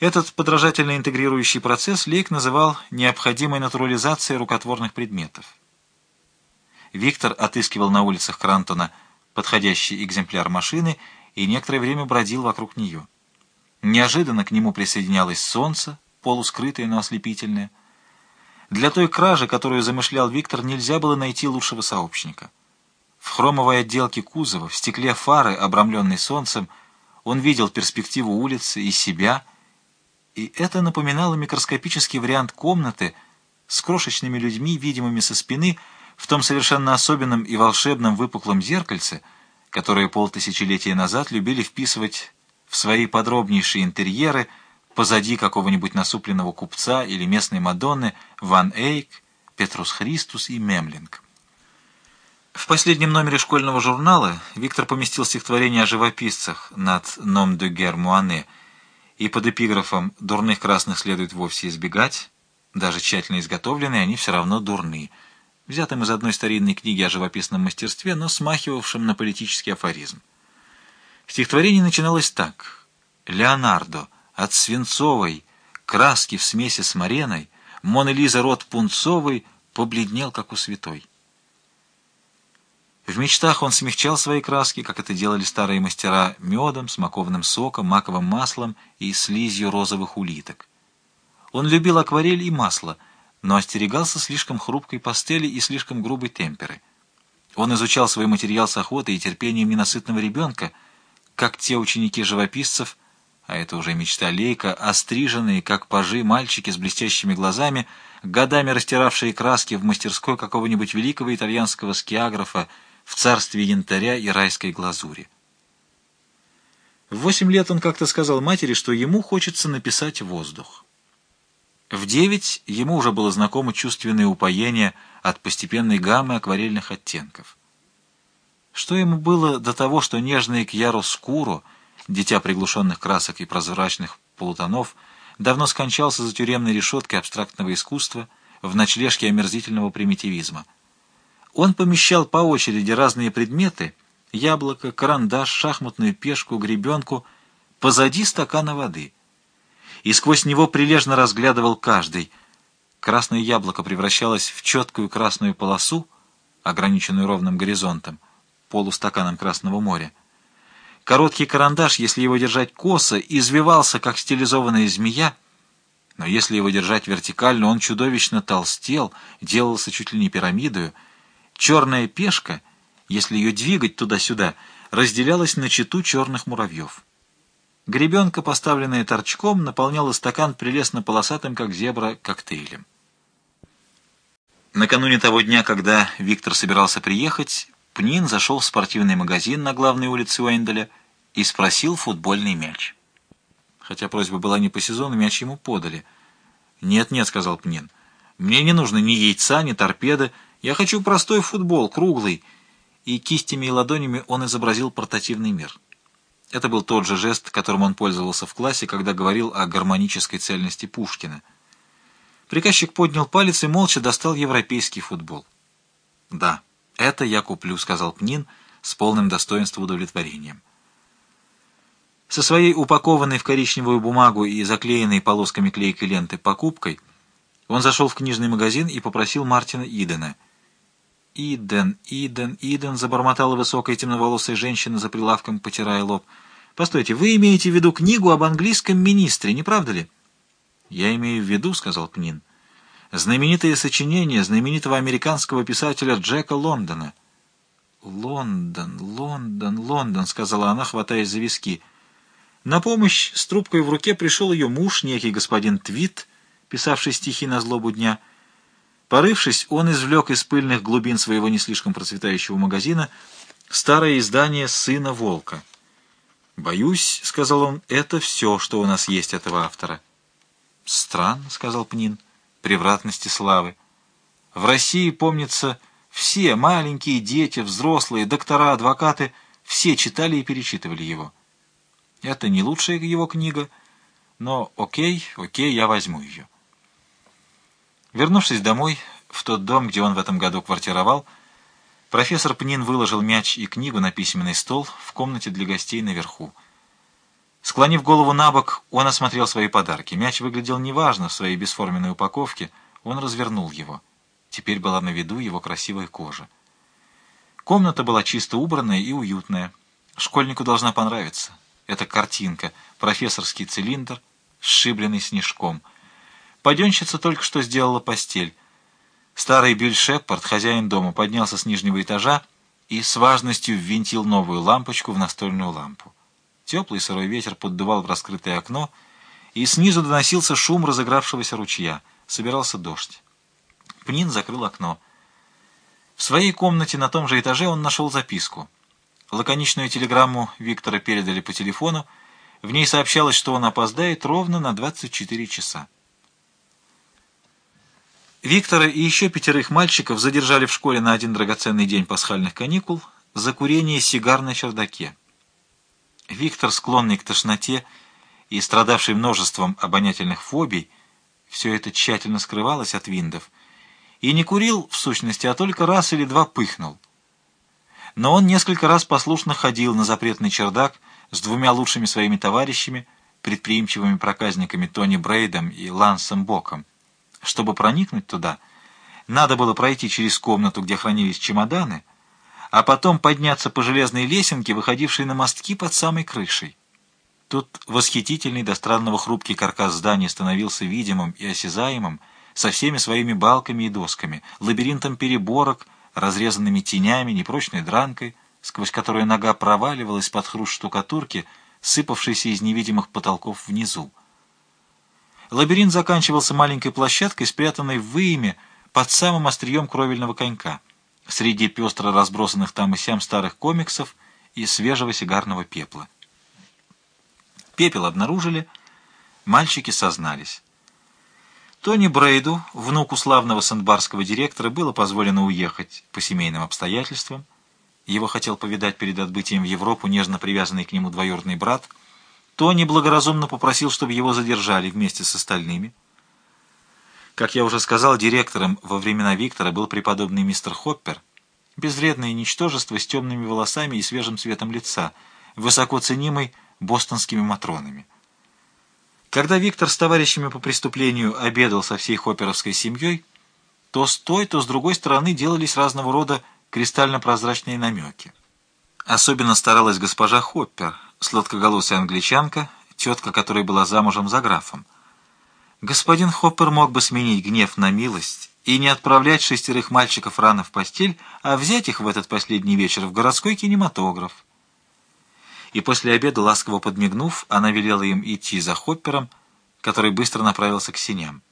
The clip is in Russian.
Этот подражательно интегрирующий процесс Лейк называл необходимой натурализацией рукотворных предметов. Виктор отыскивал на улицах Крантона подходящий экземпляр машины и некоторое время бродил вокруг нее. Неожиданно к нему присоединялось солнце, полускрытое, но ослепительное. Для той кражи, которую замышлял Виктор, нельзя было найти лучшего сообщника. В хромовой отделке кузова, в стекле фары, обрамленной солнцем, он видел перспективу улицы и себя — и это напоминало микроскопический вариант комнаты с крошечными людьми, видимыми со спины, в том совершенно особенном и волшебном выпуклом зеркальце, которое полтысячелетия назад любили вписывать в свои подробнейшие интерьеры позади какого-нибудь насупленного купца или местной Мадонны Ван Эйк, Петрус Христус и Мемлинг. В последнем номере школьного журнала Виктор поместил стихотворение о живописцах над «Ном де Гер Муане», и под эпиграфом «дурных красных следует вовсе избегать», даже тщательно изготовленные, они все равно дурны, взятым из одной старинной книги о живописном мастерстве, но смахивавшим на политический афоризм. Стихотворение начиналось так. «Леонардо, от свинцовой краски в смеси с мареной, Мона Лиза рот пунцовый побледнел, как у святой». В мечтах он смягчал свои краски, как это делали старые мастера, медом, смоковным соком, маковым маслом и слизью розовых улиток. Он любил акварель и масло, но остерегался слишком хрупкой пастели и слишком грубой темперы. Он изучал свой материал с охотой и терпением ненасытного ребенка, как те ученики живописцев, а это уже мечта Лейка, остриженные, как пажи, мальчики с блестящими глазами, годами растиравшие краски в мастерской какого-нибудь великого итальянского скиаграфа, в царстве янтаря и райской глазури. В восемь лет он как-то сказал матери, что ему хочется написать воздух. В девять ему уже было знакомо чувственное упоение от постепенной гаммы акварельных оттенков. Что ему было до того, что нежный Кьяро-Скуро, дитя приглушенных красок и прозрачных полутонов, давно скончался за тюремной решеткой абстрактного искусства в ночлежке омерзительного примитивизма — он помещал по очереди разные предметы — яблоко, карандаш, шахматную пешку, гребенку — позади стакана воды. И сквозь него прилежно разглядывал каждый. Красное яблоко превращалось в четкую красную полосу, ограниченную ровным горизонтом, полустаканом Красного моря. Короткий карандаш, если его держать косо, извивался, как стилизованная змея, но если его держать вертикально, он чудовищно толстел, делался чуть ли не пирамидою, Черная пешка, если ее двигать туда-сюда, разделялась на чету черных муравьев. Гребенка, поставленная торчком, наполняла стакан прелестно полосатым, как зебра, коктейлем. Накануне того дня, когда Виктор собирался приехать, Пнин зашел в спортивный магазин на главной улице Уэнделя и спросил футбольный мяч. Хотя просьба была не по сезону, мяч ему подали. «Нет-нет», — сказал Пнин, — «мне не нужно ни яйца, ни торпеды, я хочу простой футбол, круглый». И кистями и ладонями он изобразил портативный мир. Это был тот же жест, которым он пользовался в классе, когда говорил о гармонической цельности Пушкина. Приказчик поднял палец и молча достал европейский футбол. «Да, это я куплю», — сказал Пнин с полным достоинством удовлетворением. Со своей упакованной в коричневую бумагу и заклеенной полосками клейкой ленты покупкой он зашел в книжный магазин и попросил Мартина Идена — «Иден, Иден, Иден», — забормотала высокая темноволосая женщина за прилавком, потирая лоб. «Постойте, вы имеете в виду книгу об английском министре, не правда ли?» «Я имею в виду», — сказал Пнин, — «знаменитое сочинение знаменитого американского писателя Джека Лондона». «Лондон, Лондон, Лондон», — сказала она, хватаясь за виски. На помощь с трубкой в руке пришел ее муж, некий господин Твит, писавший стихи на злобу дня — Порывшись, он извлек из пыльных глубин своего не слишком процветающего магазина старое издание «Сына волка». «Боюсь», — сказал он, — «это все, что у нас есть этого автора». «Странно», — сказал Пнин, — «превратности славы. В России, помнится, все, маленькие дети, взрослые, доктора, адвокаты, все читали и перечитывали его. Это не лучшая его книга, но окей, окей, я возьму ее». Вернувшись домой, в тот дом, где он в этом году квартировал, профессор Пнин выложил мяч и книгу на письменный стол в комнате для гостей наверху. Склонив голову на бок, он осмотрел свои подарки. Мяч выглядел неважно в своей бесформенной упаковке. Он развернул его. Теперь была на виду его красивая кожа. Комната была чисто убранная и уютная. Школьнику должна понравиться. Это картинка, профессорский цилиндр, сшибленный снежком. Паденщица только что сделала постель. Старый Билл Шепард, хозяин дома, поднялся с нижнего этажа и с важностью ввинтил новую лампочку в настольную лампу. Теплый сырой ветер поддувал в раскрытое окно, и снизу доносился шум разыгравшегося ручья. Собирался дождь. Пнин закрыл окно. В своей комнате на том же этаже он нашел записку. Лаконичную телеграмму Виктора передали по телефону. В ней сообщалось, что он опоздает ровно на 24 часа. Виктора и еще пятерых мальчиков задержали в школе на один драгоценный день пасхальных каникул за курение сигар на чердаке. Виктор, склонный к тошноте и страдавший множеством обонятельных фобий, все это тщательно скрывалось от виндов, и не курил, в сущности, а только раз или два пыхнул. Но он несколько раз послушно ходил на запретный чердак с двумя лучшими своими товарищами, предприимчивыми проказниками Тони Брейдом и Лансом Боком. Чтобы проникнуть туда, надо было пройти через комнату, где хранились чемоданы, а потом подняться по железной лесенке, выходившей на мостки под самой крышей. Тут восхитительный до странного хрупкий каркас здания становился видимым и осязаемым со всеми своими балками и досками, лабиринтом переборок, разрезанными тенями, непрочной дранкой, сквозь которую нога проваливалась под хруст штукатурки, сыпавшейся из невидимых потолков внизу. Лабиринт заканчивался маленькой площадкой, спрятанной в выеме под самым острием кровельного конька среди пестро разбросанных там и сям старых комиксов и свежего сигарного пепла. Пепел обнаружили, мальчики сознались. Тони Брейду, внуку славного сандбарского директора, было позволено уехать по семейным обстоятельствам. Его хотел повидать перед отбытием в Европу нежно привязанный к нему двоюродный брат. Тони благоразумно попросил, чтобы его задержали вместе с остальными. Как я уже сказал, директором во времена Виктора был преподобный мистер Хоппер, безвредное ничтожество с темными волосами и свежим цветом лица, высоко ценимый бостонскими матронами. Когда Виктор с товарищами по преступлению обедал со всей хопперовской семьей, то с той, то с другой стороны делались разного рода кристально-прозрачные намеки. Особенно старалась госпожа Хоппер, сладкоголосая англичанка, тетка которой была замужем за графом. Господин Хоппер мог бы сменить гнев на милость и не отправлять шестерых мальчиков рано в постель, а взять их в этот последний вечер в городской кинематограф. И после обеда, ласково подмигнув, она велела им идти за Хоппером, который быстро направился к синям.